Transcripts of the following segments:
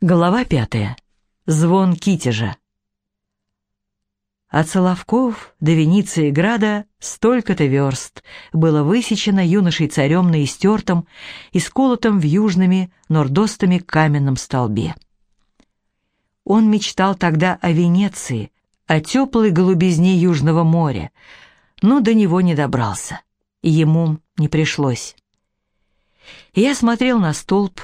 Глава пятая. Звон Китежа. От Соловков до Венеции Града столько-то верст было высечено юношей-царем на истертом и сколотом в южными нордостами каменном столбе. Он мечтал тогда о Венеции, о теплой голубизне Южного моря, но до него не добрался, и ему не пришлось. Я смотрел на столб,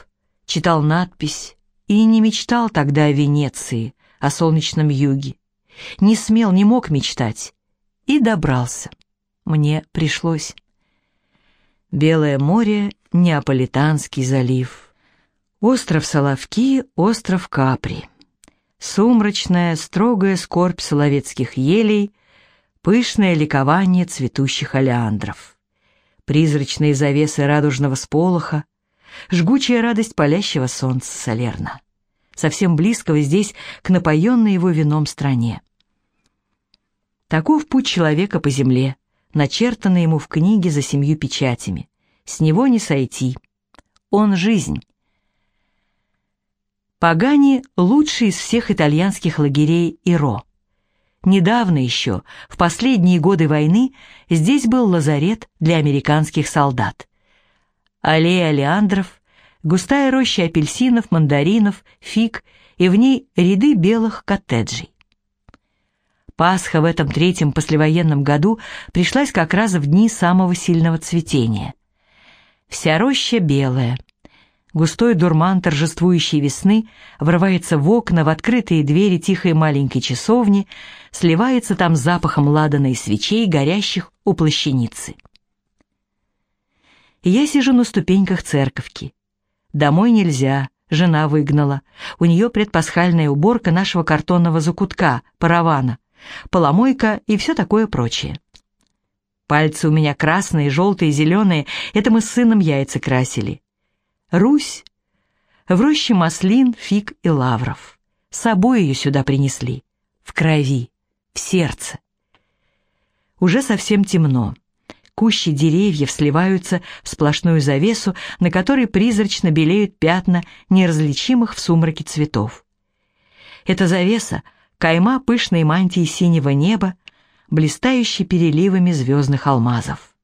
читал надпись, и не мечтал тогда о Венеции, о солнечном юге. Не смел, не мог мечтать. И добрался. Мне пришлось. Белое море, Неаполитанский залив. Остров Соловки, остров Капри. Сумрачная, строгая скорбь соловецких елей, пышное ликование цветущих олеандров. Призрачные завесы радужного сполоха, жгучая радость палящего солнца Салерна, совсем близкого здесь к напоенной его вином стране. Таков путь человека по земле, начертанный ему в книге за семью печатями. С него не сойти. Он — жизнь. Пагани — лучший из всех итальянских лагерей Иро. Недавно еще, в последние годы войны, здесь был лазарет для американских солдат аллея леандров, густая роща апельсинов, мандаринов, фиг и в ней ряды белых коттеджей. Пасха в этом третьем послевоенном году пришлась как раз в дни самого сильного цветения. Вся роща белая. Густой дурман торжествующей весны врывается в окна, в открытые двери тихой маленькой часовни, сливается там запахом ладана и свечей, горящих у плащаницы я сижу на ступеньках церковки. Домой нельзя, жена выгнала. У нее предпасхальная уборка нашего картонного закутка, паравана, поломойка и все такое прочее. Пальцы у меня красные, желтые, зеленые, это мы с сыном яйца красили. Русь. В роще маслин, фиг и лавров. С собой ее сюда принесли. В крови, в сердце. Уже совсем темно. Кущи деревьев сливаются в сплошную завесу, на которой призрачно белеют пятна неразличимых в сумраке цветов. Эта завеса — кайма пышной мантии синего неба, блистающей переливами звездных алмазов.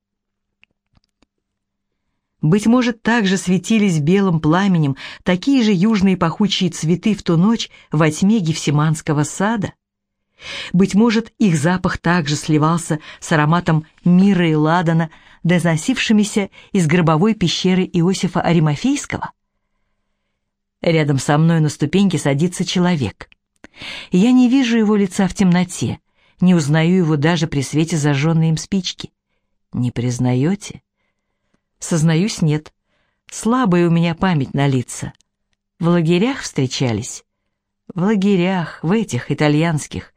Быть может, также светились белым пламенем такие же южные пахучие цветы в ту ночь во тьме Гефсиманского сада? Быть может, их запах также сливался с ароматом мира и ладана, доносившимися из гробовой пещеры Иосифа Аримофейского? Рядом со мной на ступеньке садится человек. Я не вижу его лица в темноте, не узнаю его даже при свете зажженной им спички. Не признаете? Сознаюсь, нет. Слабая у меня память на лица. В лагерях встречались? В лагерях, в этих итальянских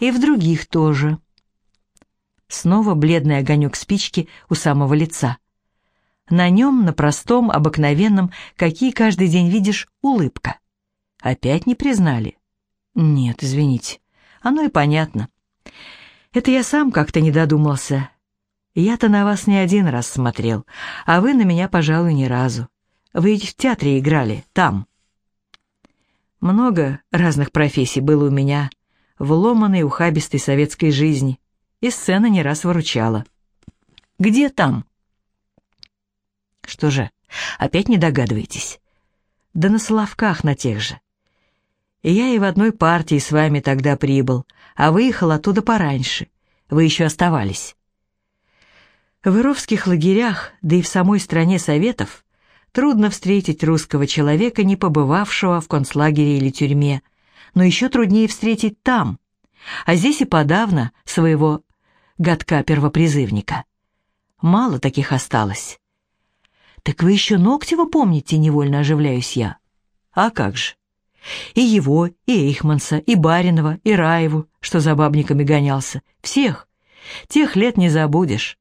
и в других тоже. Снова бледный огонек спички у самого лица. На нем, на простом, обыкновенном, какие каждый день видишь, улыбка. Опять не признали? Нет, извините. Оно и понятно. Это я сам как-то не додумался. Я-то на вас не один раз смотрел, а вы на меня, пожалуй, ни разу. Вы ведь в театре играли, там. Много разных профессий было у меня, в ломаной ухабистой советской жизни, и сцена не раз выручала. «Где там?» «Что же, опять не догадываетесь?» «Да на Соловках на тех же. Я и в одной партии с вами тогда прибыл, а выехал оттуда пораньше. Вы еще оставались». В Ировских лагерях, да и в самой стране Советов, трудно встретить русского человека, не побывавшего в концлагере или тюрьме, но еще труднее встретить там, а здесь и подавно своего гадка-первопризывника. Мало таких осталось. «Так вы еще Ноктева помните?» — невольно оживляюсь я. «А как же? И его, и Эйхманса, и Баринова, и Раеву, что за бабниками гонялся. Всех. Тех лет не забудешь.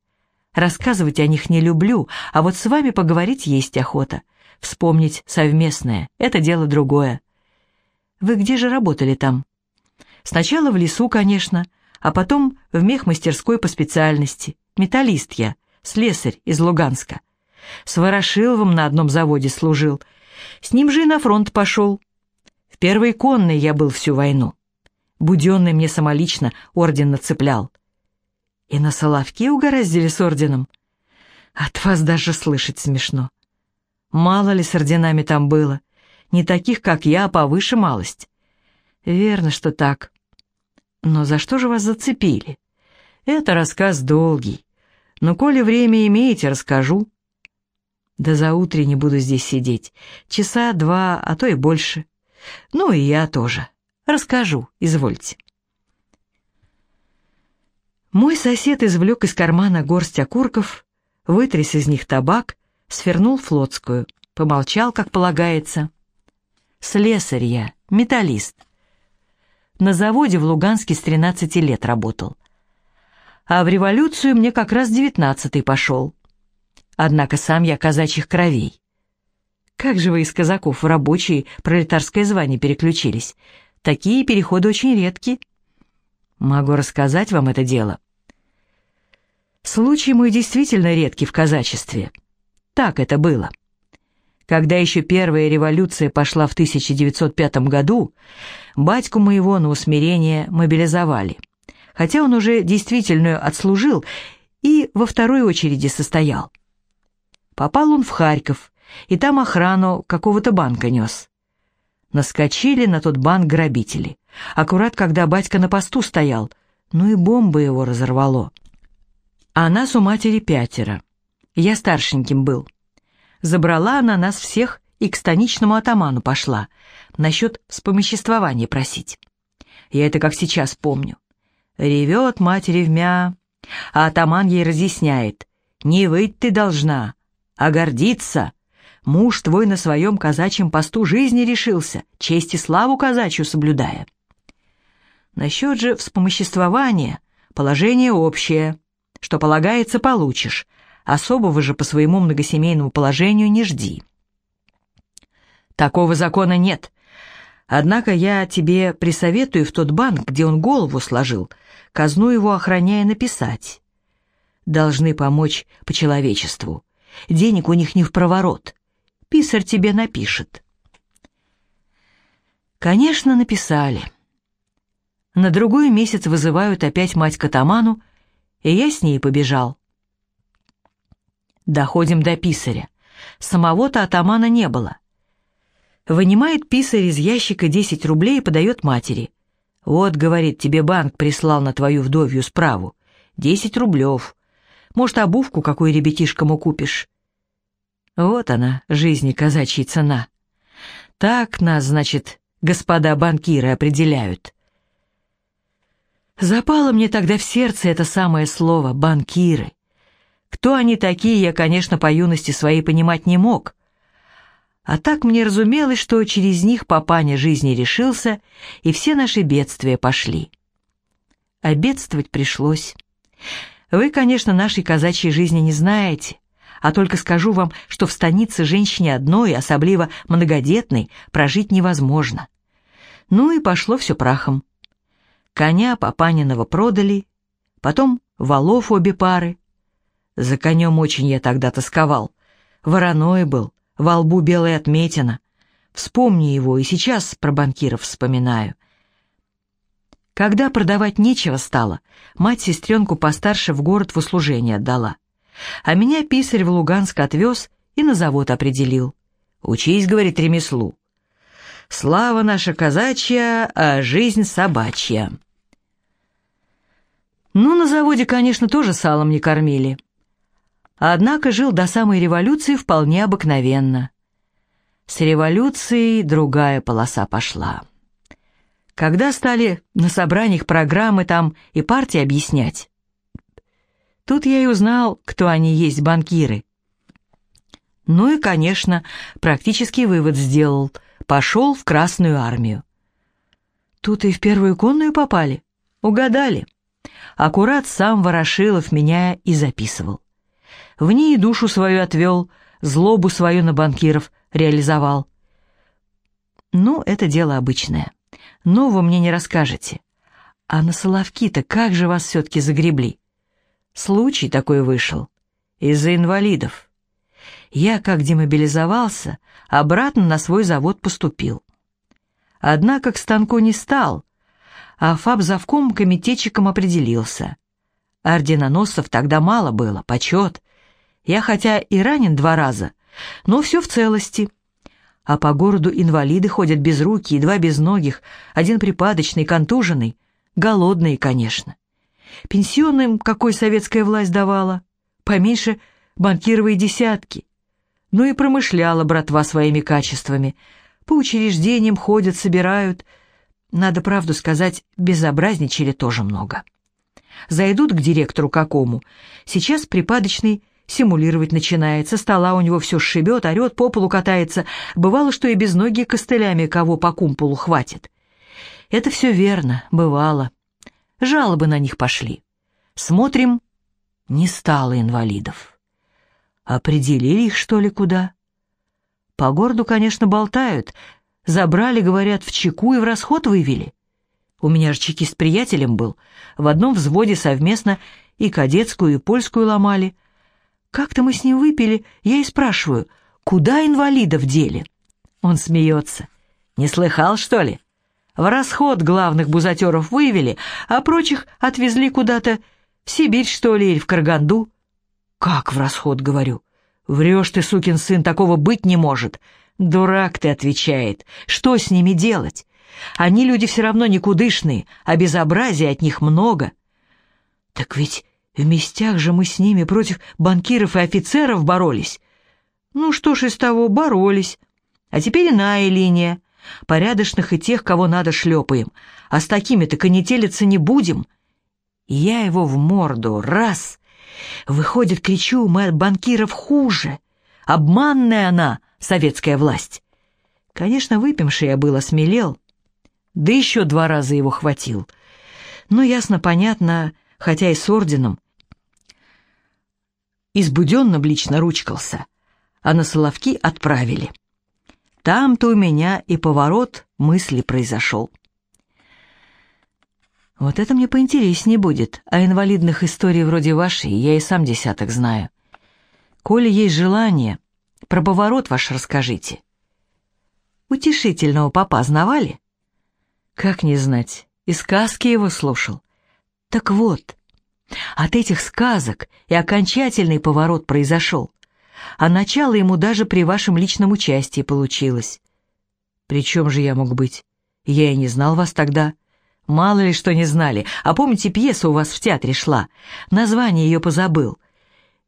Рассказывать о них не люблю, а вот с вами поговорить есть охота. Вспомнить совместное — это дело другое. Вы где же работали там? Сначала в лесу, конечно, а потом в мехмастерской по специальности. Металлист я, слесарь из Луганска. С Ворошиловым на одном заводе служил. С ним же и на фронт пошел. первой конной я был всю войну. Буденный мне самолично орден нацеплял. И на Соловке угораздили с орденом. От вас даже слышать смешно. Мало ли с орденами там было. Не таких, как я, а повыше малость. Верно, что так. Но за что же вас зацепили? Это рассказ долгий. Но коли время имеете, расскажу. Да за утре не буду здесь сидеть. Часа два, а то и больше. Ну и я тоже. Расскажу, извольте. Мой сосед извлек из кармана горсть окурков, вытряс из них табак, свернул флотскую, помолчал, как полагается. Слесарь я, металлист. На заводе в Луганске с 13 лет работал. А в революцию мне как раз девятнадцатый пошел. Однако сам я казачьих кровей. Как же вы из казаков в рабочие пролетарское звание переключились? Такие переходы очень редки. Могу рассказать вам это дело. Случай мой действительно редкий в казачестве. Так это было. Когда еще первая революция пошла в 1905 году, батьку моего на усмирение мобилизовали. Хотя он уже действительную отслужил и во второй очереди состоял. Попал он в Харьков, и там охрану какого-то банка нес. Наскочили на тот банк грабители. Аккурат, когда батька на посту стоял, ну и бомба его разорвало. А нас у матери пятеро. Я старшеньким был. Забрала она нас всех и к станичному атаману пошла, насчет вспомоществования просить. Я это как сейчас помню. Ревет мать ревмя, а атаман ей разъясняет. «Не выть ты должна, а гордиться. Муж твой на своем казачьем посту жизни решился, честь и славу казачью соблюдая. Насчет же вспомоществования положение общее. Что полагается, получишь. Особого же по своему многосемейному положению не жди. Такого закона нет. Однако я тебе присоветую в тот банк, где он голову сложил, казну его охраняя написать. Должны помочь по человечеству. Денег у них не в проворот. Писарь тебе напишет. Конечно, написали. На другой месяц вызывают опять мать к атаману, и я с ней побежал. Доходим до писаря. Самого-то атамана не было. Вынимает писарь из ящика 10 рублей и подает матери. «Вот, — говорит, — тебе банк прислал на твою вдовью справу. Десять рублев. Может, обувку какую ребятишкам купишь. Вот она, жизни казачья цена. Так нас, значит, господа банкиры определяют. Запало мне тогда в сердце это самое слово «банкиры». Кто они такие, я, конечно, по юности своей понимать не мог. А так мне разумелось, что через них папаня жизни решился, и все наши бедствия пошли. А бедствовать пришлось. Вы, конечно, нашей казачьей жизни не знаете, а только скажу вам, что в станице женщине одной, особливо многодетной, прожить невозможно. Ну и пошло все прахом. Коня Папаниного продали, потом валов обе пары. За конем очень я тогда тосковал. Вороной был, во лбу белая отметина. Вспомни его, и сейчас про банкиров вспоминаю. Когда продавать нечего стало, мать сестренку постарше в город в услужение отдала. А меня писарь в Луганск отвез и на завод определил. «Учись, — говорит, — ремеслу. Слава наша казачья, а жизнь собачья». Ну, на заводе, конечно, тоже салом не кормили. Однако жил до самой революции вполне обыкновенно. С революцией другая полоса пошла. Когда стали на собраниях программы там и партии объяснять, тут я и узнал, кто они есть, банкиры. Ну и, конечно, практический вывод сделал. Пошел в Красную армию. Тут и в первую конную попали. Угадали. Аккурат сам Ворошилов меня и записывал. В ней душу свою отвел, злобу свою на банкиров реализовал. Ну, это дело обычное. Нового мне не расскажете. А на Соловки-то как же вас все-таки загребли? Случай такой вышел. Из-за инвалидов. Я, как демобилизовался, обратно на свой завод поступил. Однако к станку не стал, а фаб-завком комитетчиком определился. Орденоносцев тогда мало было, почет. Я хотя и ранен два раза, но все в целости. А по городу инвалиды ходят без руки и два без ногих, один припадочный, контуженный, голодные, конечно. Пенсионным какой советская власть давала? Поменьше банкировые десятки. Ну и промышляла братва своими качествами. По учреждениям ходят, собирают. Надо правду сказать, безобразничали тоже много. Зайдут к директору какому. Сейчас припадочный симулировать начинает, со стола у него все сшибет, орет, по полу катается. Бывало, что и без ноги костылями кого по кумполу хватит. Это все верно, бывало. Жалобы на них пошли. Смотрим, не стало инвалидов. Определили их, что ли, куда? По городу, конечно, болтают. Забрали, говорят, в чеку и в расход вывели. У меня же чекист приятелем был. В одном взводе совместно и кадетскую, и польскую ломали. Как-то мы с ним выпили, я и спрашиваю, куда инвалидов дели? Он смеется. Не слыхал, что ли? В расход главных бузатеров вывели, а прочих отвезли куда-то в Сибирь, что ли, или в Караганду. «Как в расход?» — говорю. «Врешь ты, сукин сын, такого быть не может». «Дурак ты», — отвечает. «Что с ними делать? Они люди все равно никудышные, а безобразия от них много». «Так ведь в местях же мы с ними против банкиров и офицеров боролись». «Ну что ж из того, боролись. А теперь иная линия. Порядочных и тех, кого надо, шлепаем. А с такими-то конетелиться не будем». Я его в морду, раз, Выходит, кричу, мы от банкиров хуже. Обманная она, советская власть. Конечно, выпивший я был осмелел, да еще два раза его хватил. Но ясно-понятно, хотя и с орденом, избуденно блично ручкался, а на Соловки отправили. Там-то у меня и поворот мысли произошел. Вот это мне поинтереснее будет, а инвалидных историй вроде вашей я и сам десяток знаю. Коли есть желание, про поворот ваш расскажите. Утешительного папа знавали? Как не знать, и сказки его слушал. Так вот, от этих сказок и окончательный поворот произошел, а начало ему даже при вашем личном участии получилось. При чем же я мог быть? Я и не знал вас тогда. Мало ли что не знали. А помните, пьеса у вас в театре шла? Название ее позабыл.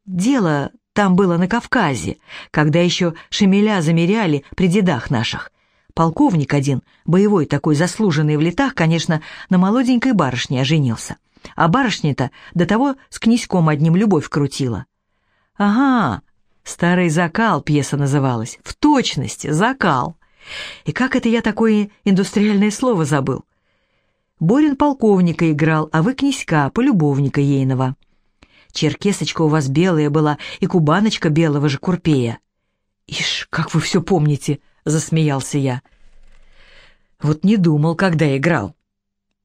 Дело там было на Кавказе, когда еще шемеля замеряли при дедах наших. Полковник один, боевой такой заслуженный в летах, конечно, на молоденькой барышне оженился. А барышня-то до того с князьком одним любовь крутила. Ага, «Старый закал» пьеса называлась. В точности, закал. И как это я такое индустриальное слово забыл? Борин полковника играл, а вы князька, полюбовника ейного. Черкесочка у вас белая была, и кубаночка белого же курпея. «Ишь, как вы все помните!» — засмеялся я. «Вот не думал, когда играл.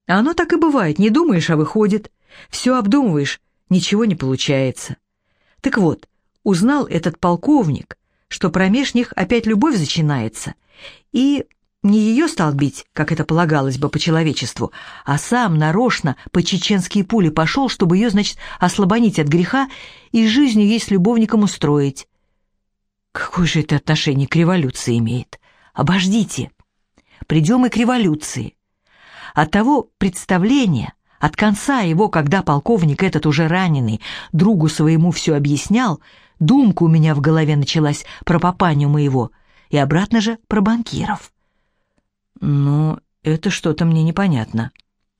А оно так и бывает, не думаешь, а выходит. Все обдумываешь, ничего не получается. Так вот, узнал этот полковник, что промеж них опять любовь начинается, и не ее стал бить, как это полагалось бы по человечеству, а сам нарочно по чеченские пули пошел, чтобы ее, значит, ослабонить от греха и жизнью ей с любовником устроить. Какое же это отношение к революции имеет? Обождите. Придем и к революции. От того представления, от конца его, когда полковник этот уже раненый, другу своему все объяснял, думка у меня в голове началась про папаню моего и обратно же про банкиров. «Ну, это что-то мне непонятно».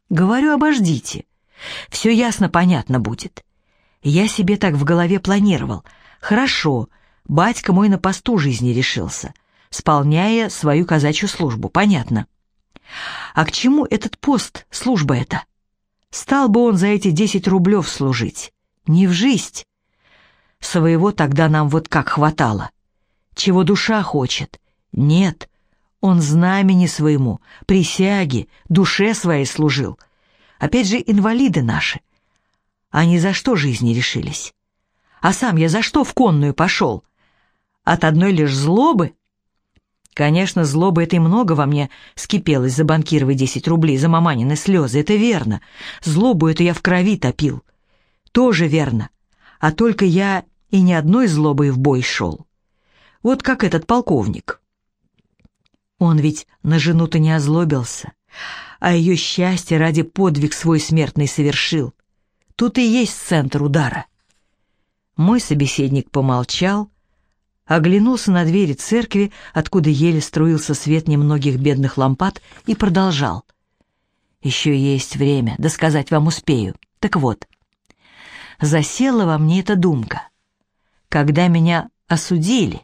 «Говорю, обождите. Все ясно понятно будет. Я себе так в голове планировал. Хорошо, батька мой на посту жизни решился, сполняя свою казачью службу, понятно. А к чему этот пост, служба эта? Стал бы он за эти десять рублев служить. Не в жизнь. Своего тогда нам вот как хватало. Чего душа хочет. Нет, он знамени своему, присяге, душе своей служил. Опять же, инвалиды наши. Они за что жизни решились? А сам я за что в конную пошел? От одной лишь злобы? Конечно, злоба этой много во мне скипелось за банкировые 10 рублей, за маманины слезы, это верно. Злобу эту я в крови топил. Тоже верно. А только я и ни одной злобой в бой шел. Вот как этот полковник. Он ведь на жену-то не озлобился, а ее счастье ради подвиг свой смертный совершил. Тут и есть центр удара. Мой собеседник помолчал, оглянулся на двери церкви, откуда еле струился свет немногих бедных лампад, и продолжал. «Еще есть время, да сказать вам успею. Так вот, засела во мне эта думка. Когда меня осудили,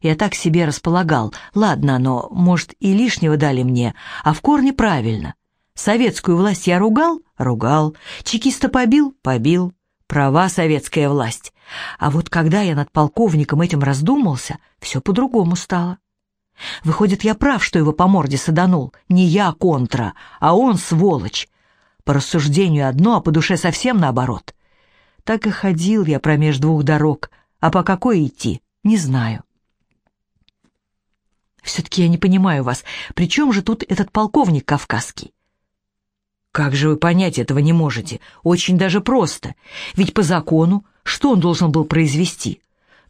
я так себе располагал. Ладно, но, может, и лишнего дали мне, а в корне правильно. Советскую власть я ругал? Ругал. Чекиста побил? Побил. Права советская власть. А вот когда я над полковником этим раздумался, все по-другому стало. Выходит, я прав, что его по морде саданул. Не я контра, а он сволочь. По рассуждению одно, а по душе совсем наоборот. Так и ходил я промеж двух дорог, а по какой идти, не знаю. Все-таки я не понимаю вас. При чем же тут этот полковник кавказский? Как же вы понять этого не можете? Очень даже просто. Ведь по закону, что он должен был произвести?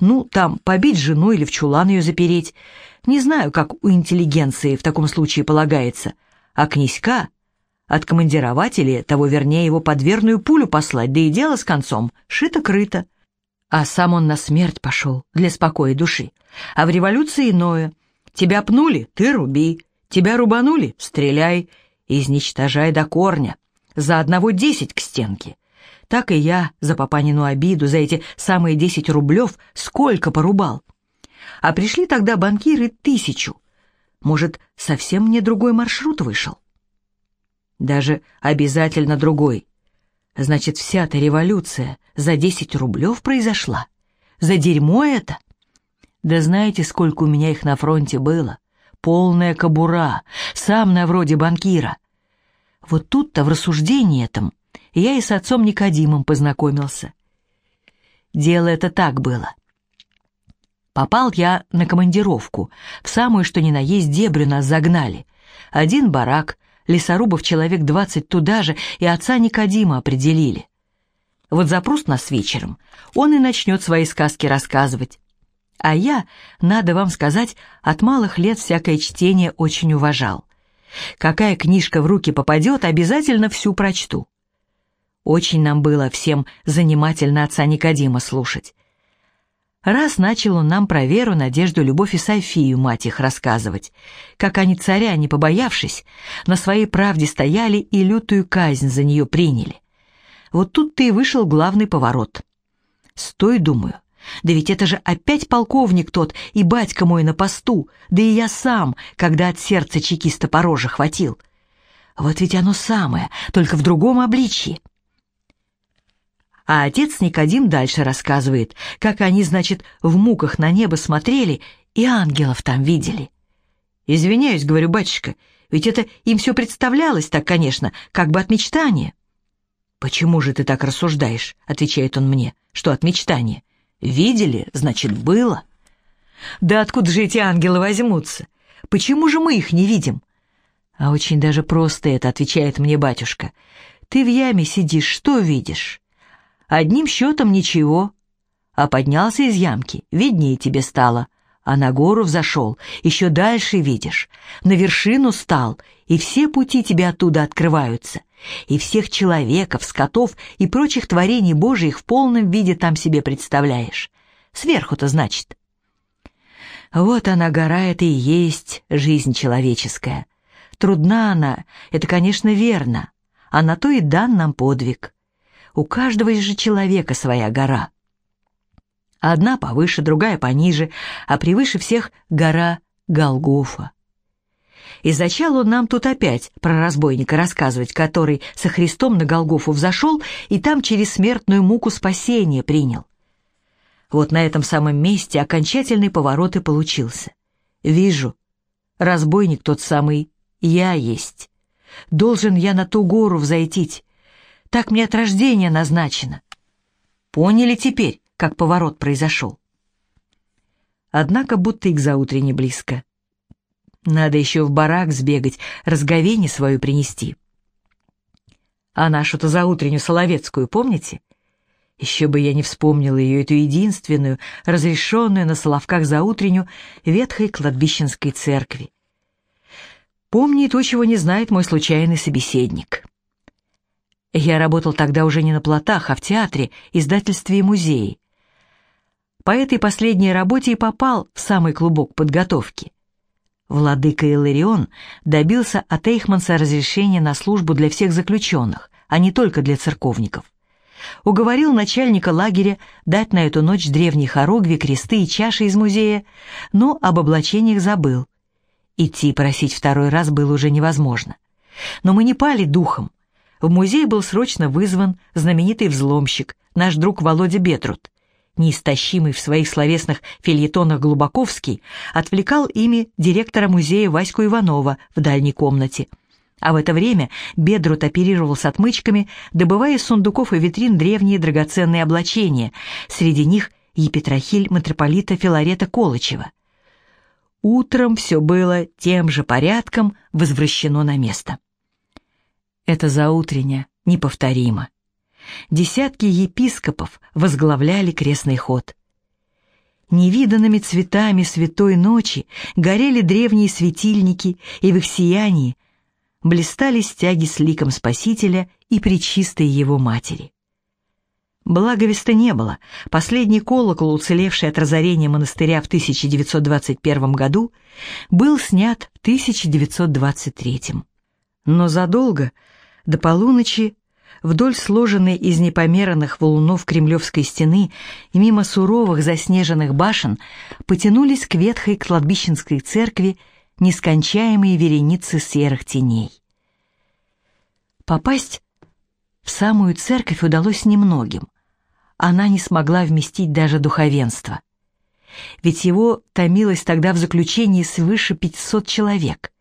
Ну, там, побить жену или в чулан ее запереть. Не знаю, как у интеллигенции в таком случае полагается. А князька откомандировать или, того вернее, его под верную пулю послать, да и дело с концом, шито-крыто. А сам он на смерть пошел, для спокоя души. А в революции иное. Тебя пнули — ты руби. Тебя рубанули — стреляй изничтожай до корня, за одного десять к стенке. Так и я за папанину обиду, за эти самые десять рублев сколько порубал. А пришли тогда банкиры тысячу. Может, совсем мне другой маршрут вышел? Даже обязательно другой. Значит, вся эта революция за десять рублев произошла? За дерьмо это? Да знаете, сколько у меня их на фронте было? полная кобура, сам на вроде банкира. Вот тут-то в рассуждении этом я и с отцом Никодимом познакомился. Дело это так было. Попал я на командировку, в самую что ни на есть дебрю нас загнали. Один барак, лесорубов человек двадцать туда же, и отца Никодима определили. Вот запрус нас вечером, он и начнет свои сказки рассказывать. А я, надо вам сказать, от малых лет всякое чтение очень уважал. Какая книжка в руки попадет, обязательно всю прочту. Очень нам было всем занимательно отца Никодима слушать. Раз начал он нам про веру, надежду, любовь и Софию, мать их, рассказывать, как они царя, не побоявшись, на своей правде стояли и лютую казнь за нее приняли. Вот тут-то и вышел главный поворот. Стой, думаю, да ведь это же опять полковник тот, и батька мой на посту, да и я сам, когда от сердца чекиста по роже хватил. Вот ведь оно самое, только в другом обличье. А отец Никодим дальше рассказывает, как они, значит, в муках на небо смотрели и ангелов там видели. «Извиняюсь, — говорю, батюшка, — ведь это им все представлялось так, конечно, как бы от мечтания». «Почему же ты так рассуждаешь?» — отвечает он мне, — «что от мечтания. Видели, значит, было. Да откуда же эти ангелы возьмутся? Почему же мы их не видим? А очень даже просто это, отвечает мне батюшка. Ты в яме сидишь, что видишь? Одним счетом ничего. А поднялся из ямки, виднее тебе стало. А на гору взошел, еще дальше видишь. На вершину стал, и все пути тебе оттуда открываются. И всех человеков, скотов и прочих творений Божиих в полном виде там себе представляешь. Сверху-то, значит. Вот она, гора, это и есть жизнь человеческая. Трудна она, это, конечно, верно, а на то и дан нам подвиг. У каждого же человека своя гора. Одна повыше, другая пониже, а превыше всех гора Голгофа. И зачал он нам тут опять про разбойника рассказывать, который со Христом на Голгофу взошел и там через смертную муку спасение принял. Вот на этом самом месте окончательный поворот и получился. Вижу, разбойник тот самый я есть. Должен я на ту гору взойти. Так мне от рождения назначено. Поняли теперь? как поворот произошел. Однако будто и к заутренне близко. Надо еще в барак сбегать, разговени свою принести. А нашу-то заутреннюю Соловецкую, помните? Еще бы я не вспомнила ее, эту единственную, разрешенную на Соловках заутреннюю ветхой кладбищенской церкви. Помни то, чего не знает мой случайный собеседник. Я работал тогда уже не на плотах, а в театре, издательстве и музее. По этой последней работе и попал в самый клубок подготовки. Владыка Иларион добился от Эйхманса разрешения на службу для всех заключенных, а не только для церковников. Уговорил начальника лагеря дать на эту ночь древние хоругви, кресты и чаши из музея, но об облачениях забыл. Идти просить второй раз было уже невозможно. Но мы не пали духом. В музей был срочно вызван знаменитый взломщик, наш друг Володя Бетрут неистощимый в своих словесных фильетонах Глубаковский, отвлекал ими директора музея Ваську Иванова в дальней комнате. А в это время Бедрут оперировал с отмычками, добывая из сундуков и витрин древние драгоценные облачения, среди них епитрахиль митрополита Филарета Колычева. Утром все было тем же порядком возвращено на место. Это заутренне неповторимо десятки епископов возглавляли крестный ход. Невиданными цветами святой ночи горели древние светильники, и в их сиянии блистали стяги с ликом Спасителя и причистой его матери. Благовеста не было. Последний колокол, уцелевший от разорения монастыря в 1921 году, был снят в 1923. Но задолго до полуночи вдоль сложенной из непомерных валунов Кремлевской стены и мимо суровых заснеженных башен потянулись к ветхой кладбищенской церкви нескончаемые вереницы серых теней. Попасть в самую церковь удалось немногим. Она не смогла вместить даже духовенство. Ведь его томилось тогда в заключении свыше 500 человек.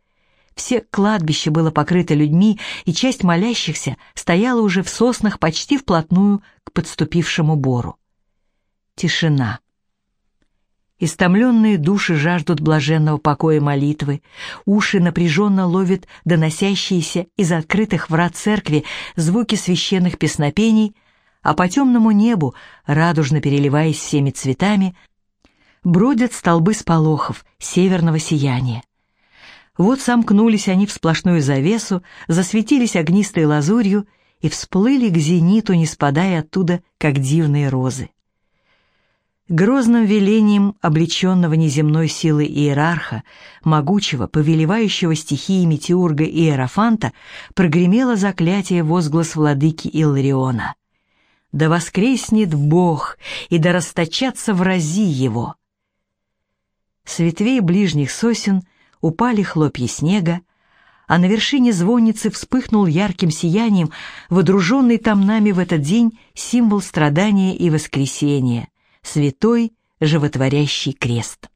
Все кладбище было покрыто людьми, и часть молящихся стояла уже в соснах почти вплотную к подступившему бору. Тишина. Истомленные души жаждут блаженного покоя молитвы, уши напряженно ловят доносящиеся из открытых врат церкви звуки священных песнопений, а по темному небу, радужно переливаясь всеми цветами, бродят столбы сполохов северного сияния. Вот сомкнулись они в сплошную завесу, засветились огнистой лазурью и всплыли к зениту, не спадая оттуда, как дивные розы. Грозным велением облеченного неземной силой иерарха, могучего, повелевающего стихиями Теурга и Иерофанта, прогремело заклятие возглас владыки Иллариона. «Да воскреснет Бог, и да расточатся врази его!» С ветвей ближних сосен упали хлопья снега, а на вершине звонницы вспыхнул ярким сиянием водруженный там нами в этот день символ страдания и воскресения — святой животворящий крест.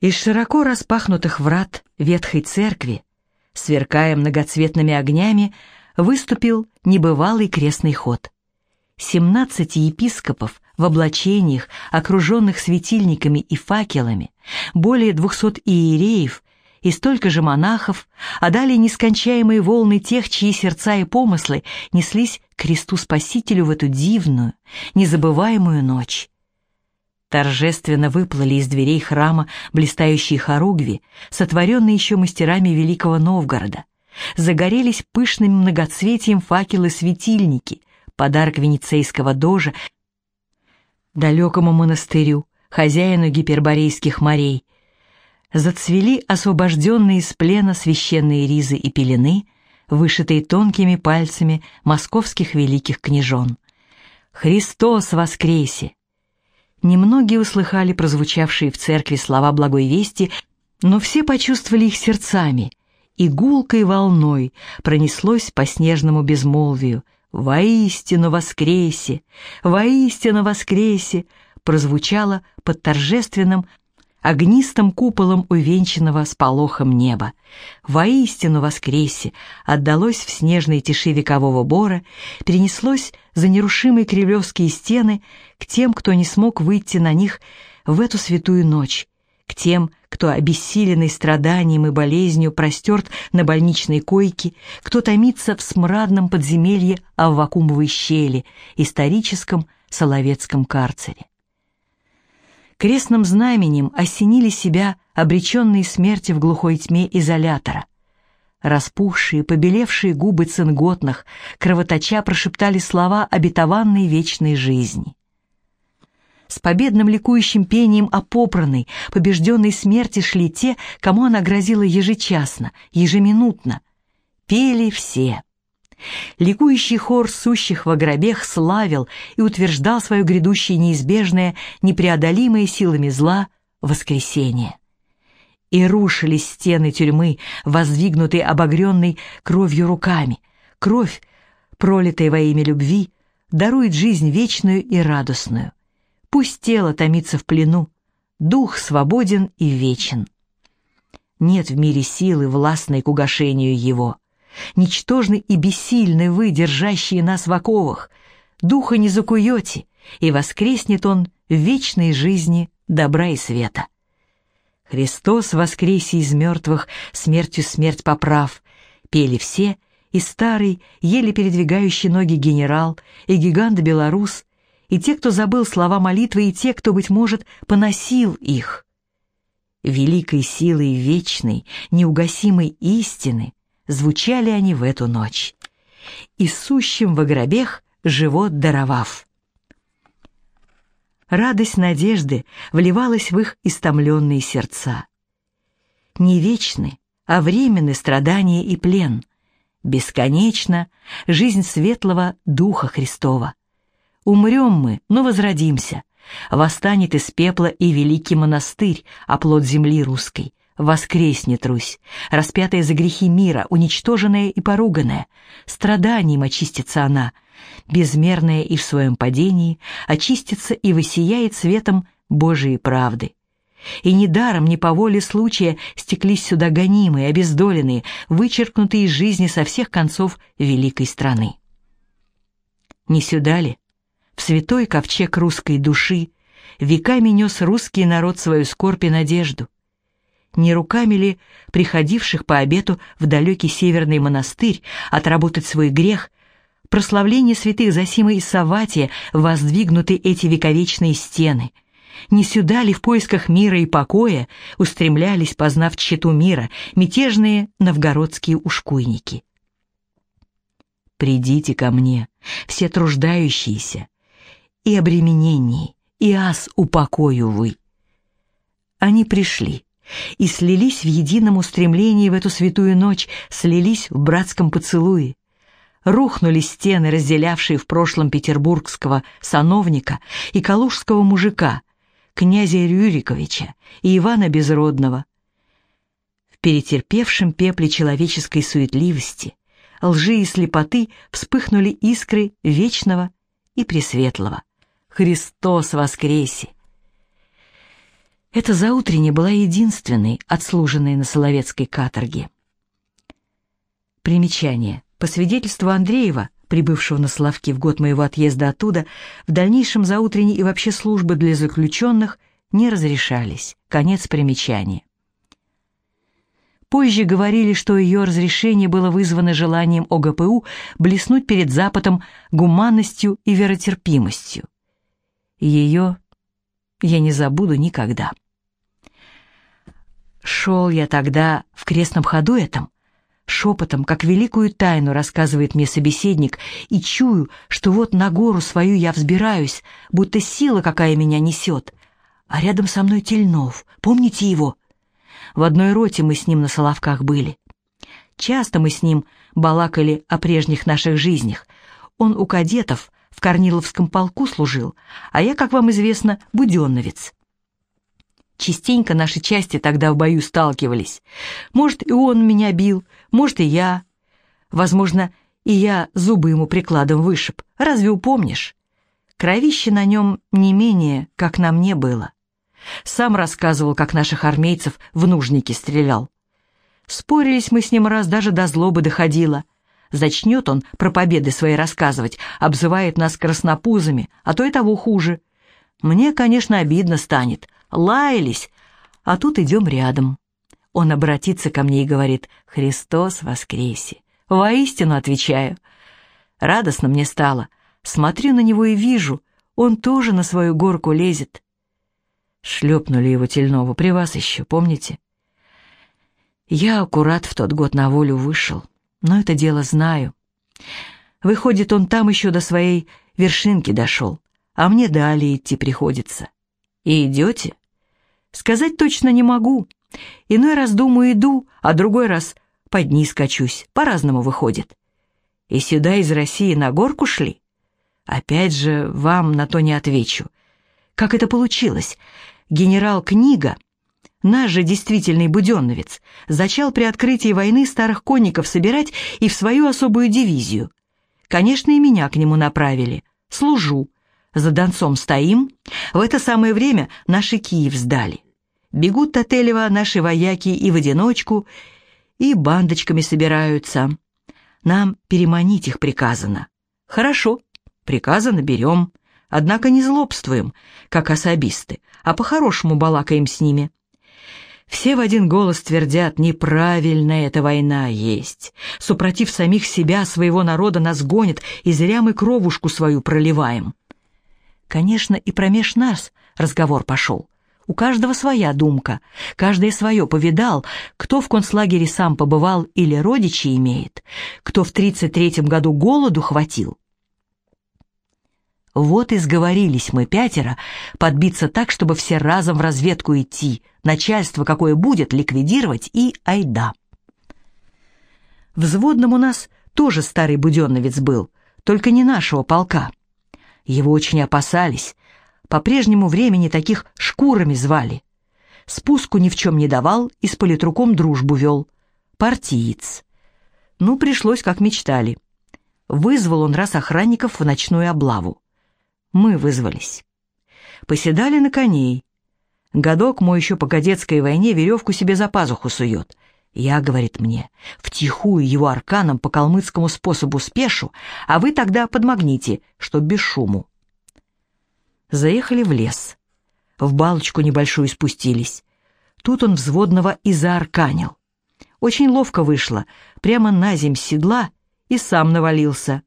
Из широко распахнутых врат ветхой церкви, сверкая многоцветными огнями, выступил небывалый крестный ход. Семнадцать епископов в облачениях, окруженных светильниками и факелами, более двухсот иереев и столько же монахов, а далее нескончаемые волны тех, чьи сердца и помыслы неслись к кресту Спасителю в эту дивную, незабываемую ночь. Торжественно выплыли из дверей храма блистающие хоругви, сотворенные еще мастерами Великого Новгорода. Загорелись пышным многоцветием факелы-светильники, подарок венецейского дожа далекому монастырю, хозяину гиперборейских морей. Зацвели освобожденные из плена священные ризы и пелены, вышитые тонкими пальцами московских великих княжон. «Христос воскресе!» Немногие услыхали прозвучавшие в церкви слова благой вести, но все почувствовали их сердцами, и гулкой волной пронеслось по снежному безмолвию — «Воистину воскресе! Воистину воскресе!» прозвучало под торжественным огнистым куполом увенчанного сполохом неба. «Воистину воскресе!» отдалось в снежной тиши векового бора, перенеслось за нерушимые кремлевские стены к тем, кто не смог выйти на них в эту святую ночь, к тем, кто обессиленный страданием и болезнью простерт на больничной койке, кто томится в смрадном подземелье Аввакумовой щели, историческом Соловецком карцере. Крестным знаменем осенили себя обреченные смерти в глухой тьме изолятора. Распухшие, побелевшие губы цинготных, кровоточа прошептали слова обетованной вечной жизни с победным ликующим пением о попранной, побежденной смерти шли те, кому она грозила ежечасно, ежеминутно. Пели все. Ликующий хор сущих во гробех славил и утверждал свое грядущее неизбежное, непреодолимое силами зла воскресение. И рушились стены тюрьмы, воздвигнутые обогренной кровью руками. Кровь, пролитая во имя любви, дарует жизнь вечную и радостную. Пусть тело томится в плену, дух свободен и вечен. Нет в мире силы, властной к угошению его. Ничтожны и бессильны вы, держащие нас в оковах. Духа не закуете, и воскреснет он в вечной жизни добра и света. Христос воскресе из мертвых, смертью смерть поправ, пели все, и старый, еле передвигающий ноги генерал, и гигант-белорус, и те, кто забыл слова молитвы, и те, кто, быть может, поносил их. Великой силой вечной, неугасимой истины звучали они в эту ночь. И сущим во гробех живот даровав. Радость надежды вливалась в их истомленные сердца. Не вечны, а временны страдания и плен. Бесконечно жизнь светлого Духа Христова. Умрем мы, но возродимся. Восстанет из пепла и великий монастырь, оплот земли русской. Воскреснет Русь, распятая за грехи мира, уничтоженная и поруганная. Страданием очистится она, безмерная и в своем падении, очистится и высияет светом Божией правды. И недаром, не по воле случая, стеклись сюда гонимые, обездоленные, вычеркнутые из жизни со всех концов великой страны. Не сюда ли, в святой ковчег русской души веками нес русский народ свою скорбь и надежду. Не руками ли приходивших по обету в далекий северный монастырь отработать свой грех, прославление святых Зосима и Саватия воздвигнуты эти вековечные стены? Не сюда ли в поисках мира и покоя устремлялись, познав тщету мира, мятежные новгородские ушкуйники? «Придите ко мне, все труждающиеся, и обременений, и ас упокою вы. Они пришли и слились в едином устремлении в эту святую ночь, слились в братском поцелуе. Рухнули стены, разделявшие в прошлом петербургского сановника и калужского мужика, князя Рюриковича и Ивана Безродного. В перетерпевшем пепле человеческой суетливости, лжи и слепоты вспыхнули искры вечного и пресветлого. Христос воскресе! Эта заутренняя была единственной, отслуженной на Соловецкой каторге. Примечание. По свидетельству Андреева, прибывшего на Соловки в год моего отъезда оттуда, в дальнейшем заутренние и вообще службы для заключенных не разрешались. Конец примечания. Позже говорили, что ее разрешение было вызвано желанием ОГПУ блеснуть перед Западом гуманностью и веротерпимостью. Ее я не забуду никогда. Шел я тогда в крестном ходу этом, шепотом, как великую тайну рассказывает мне собеседник, и чую, что вот на гору свою я взбираюсь, будто сила какая меня несет. А рядом со мной Тельнов, помните его? В одной роте мы с ним на Соловках были. Часто мы с ним балакали о прежних наших жизнях. Он у кадетов в Корниловском полку служил, а я, как вам известно, буденновец. Частенько наши части тогда в бою сталкивались. Может, и он меня бил, может, и я. Возможно, и я зубы ему прикладом вышиб. Разве упомнишь? Кровище на нем не менее, как на мне было. Сам рассказывал, как наших армейцев в нужники стрелял. Спорились мы с ним раз, даже до злобы доходило — Зачнет он про победы свои рассказывать, обзывает нас краснопузами, а то и того хуже. Мне, конечно, обидно станет. Лаялись, А тут идем рядом. Он обратится ко мне и говорит «Христос воскресе». Воистину отвечаю. Радостно мне стало. Смотрю на него и вижу, он тоже на свою горку лезет. Шлепнули его Тельнову, при вас еще, помните? Я аккурат в тот год на волю вышел, но это дело знаю. Выходит, он там еще до своей вершинки дошел, а мне далее идти приходится. И идете? Сказать точно не могу. Иной раз думаю, иду, а другой раз под низ качусь. По-разному выходит. И сюда из России на горку шли? Опять же, вам на то не отвечу. Как это получилось? Генерал Книга, наш же действительный буденновец, зачал при открытии войны старых конников собирать и в свою особую дивизию. Конечно, и меня к нему направили. Служу. За Донцом стоим. В это самое время наши Киев сдали. Бегут Тотелева наши вояки и в одиночку, и бандочками собираются. Нам переманить их приказано. Хорошо, приказано берем. Однако не злобствуем, как особисты, а по-хорошему балакаем с ними. Все в один голос твердят, неправильная эта война есть. Супротив самих себя, своего народа нас гонит, и зря мы кровушку свою проливаем. Конечно, и промеж нас разговор пошел. У каждого своя думка, каждый свое повидал, кто в концлагере сам побывал или родичи имеет, кто в тридцать третьем году голоду хватил. Вот и сговорились мы пятеро подбиться так, чтобы все разом в разведку идти, начальство какое будет ликвидировать и айда. Взводным у нас тоже старый буденновец был, только не нашего полка. Его очень опасались, по прежнему времени таких шкурами звали. Спуску ни в чем не давал и с политруком дружбу вел. Партиец. Ну, пришлось, как мечтали. Вызвал он раз охранников в ночную облаву. Мы вызвались. Поседали на коней. Годок мой еще по кадетской войне веревку себе за пазуху сует. Я, говорит мне, втихую его арканом по калмыцкому способу спешу, а вы тогда подмагните, чтоб без шуму. Заехали в лес. В балочку небольшую спустились. Тут он взводного и заарканил. Очень ловко вышло, прямо на земь седла и сам навалился.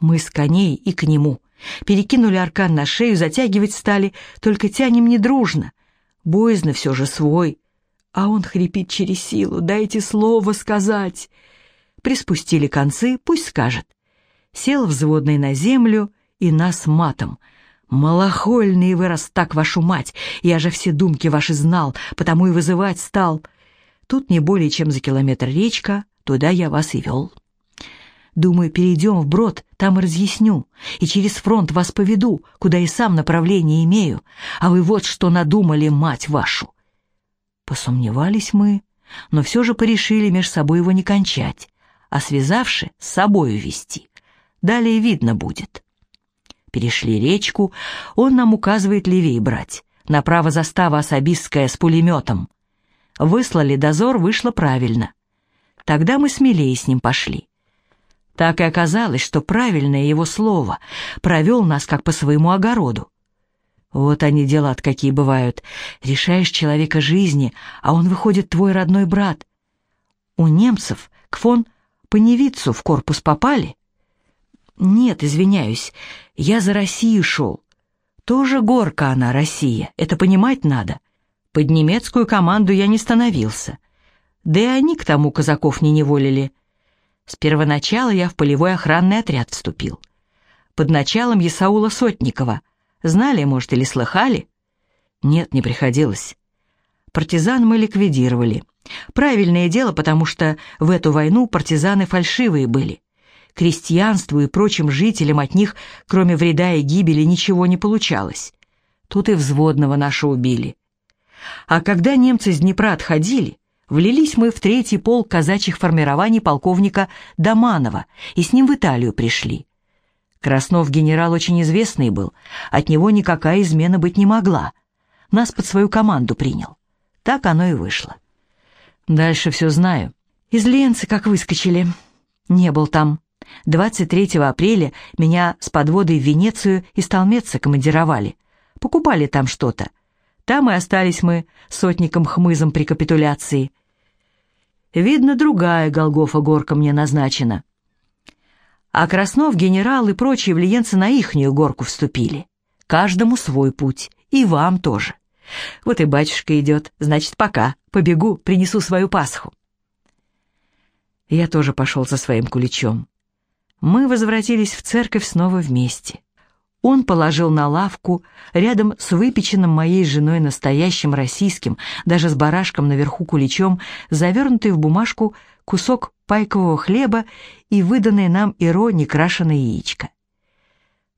Мы с коней и к нему. Перекинули аркан на шею, затягивать стали, только тянем недружно. Боязно все же свой. А он хрипит через силу, дайте слово сказать. Приспустили концы, пусть скажет. Сел взводный на землю и нас матом — «Малохольный вы, раз так, вашу мать! Я же все думки ваши знал, потому и вызывать стал. Тут не более чем за километр речка, туда я вас и вел. Думаю, перейдем в брод, там и разъясню, и через фронт вас поведу, куда и сам направление имею, а вы вот что надумали, мать вашу!» Посомневались мы, но все же порешили меж собой его не кончать, а связавши, с собою вести. Далее видно будет. Перешли речку, он нам указывает левее брать. Направо застава особистская с пулеметом. Выслали дозор, вышло правильно. Тогда мы смелее с ним пошли. Так и оказалось, что правильное его слово провел нас как по своему огороду. Вот они дела какие бывают. Решаешь человека жизни, а он выходит твой родной брат. У немцев к фон Поневицу в корпус попали — «Нет, извиняюсь, я за Россию шел. Тоже горка она, Россия, это понимать надо. Под немецкую команду я не становился. Да и они к тому казаков не неволили. С первоначала я в полевой охранный отряд вступил. Под началом Ясаула Сотникова. Знали, может, или слыхали? Нет, не приходилось. Партизан мы ликвидировали. Правильное дело, потому что в эту войну партизаны фальшивые были крестьянству и прочим жителям от них, кроме вреда и гибели, ничего не получалось. Тут и взводного нашего убили. А когда немцы из Днепра отходили, влились мы в третий полк казачьих формирований полковника Доманова и с ним в Италию пришли. Краснов генерал очень известный был, от него никакая измена быть не могла. Нас под свою команду принял. Так оно и вышло. Дальше все знаю. Из Ленцы как выскочили. Не был там. 23 апреля меня с подводой в Венецию из Толмеца командировали. Покупали там что-то. Там и остались мы сотником хмызом при капитуляции. Видно, другая Голгофа-горка мне назначена. А Краснов, генерал и прочие влиенцы на ихнюю горку вступили. Каждому свой путь, и вам тоже. Вот и батюшка идет, значит, пока. Побегу, принесу свою Пасху. Я тоже пошел со своим куличом. Мы возвратились в церковь снова вместе. Он положил на лавку рядом с выпеченным моей женой настоящим российским, даже с барашком наверху куличом, завернутый в бумажку кусок пайкового хлеба и выданное им Иро некрашенное яичко.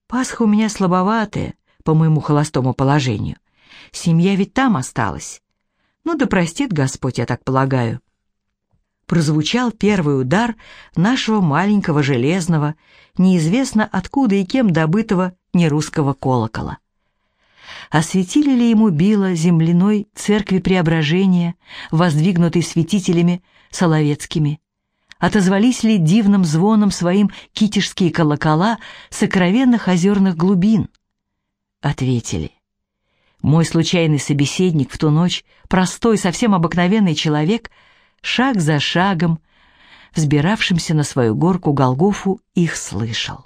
Пасха у меня слабоватая, по моему холостому положению. Семья ведь там осталась. Ну да простит Господь, я так полагаю. Прозвучал первый удар нашего маленького железного, неизвестно откуда и кем добытого нерусского колокола. Осветили ли ему било земляной церкви Преображения, воздвигнутой святителями соловецкими? Отозвались ли дивным звоном своим китежские колокола сокровенных озерных глубин? Ответили. Мой случайный собеседник в ту ночь, простой, совсем обыкновенный человек, шаг за шагом, взбиравшимся на свою горку Голгофу, их слышал.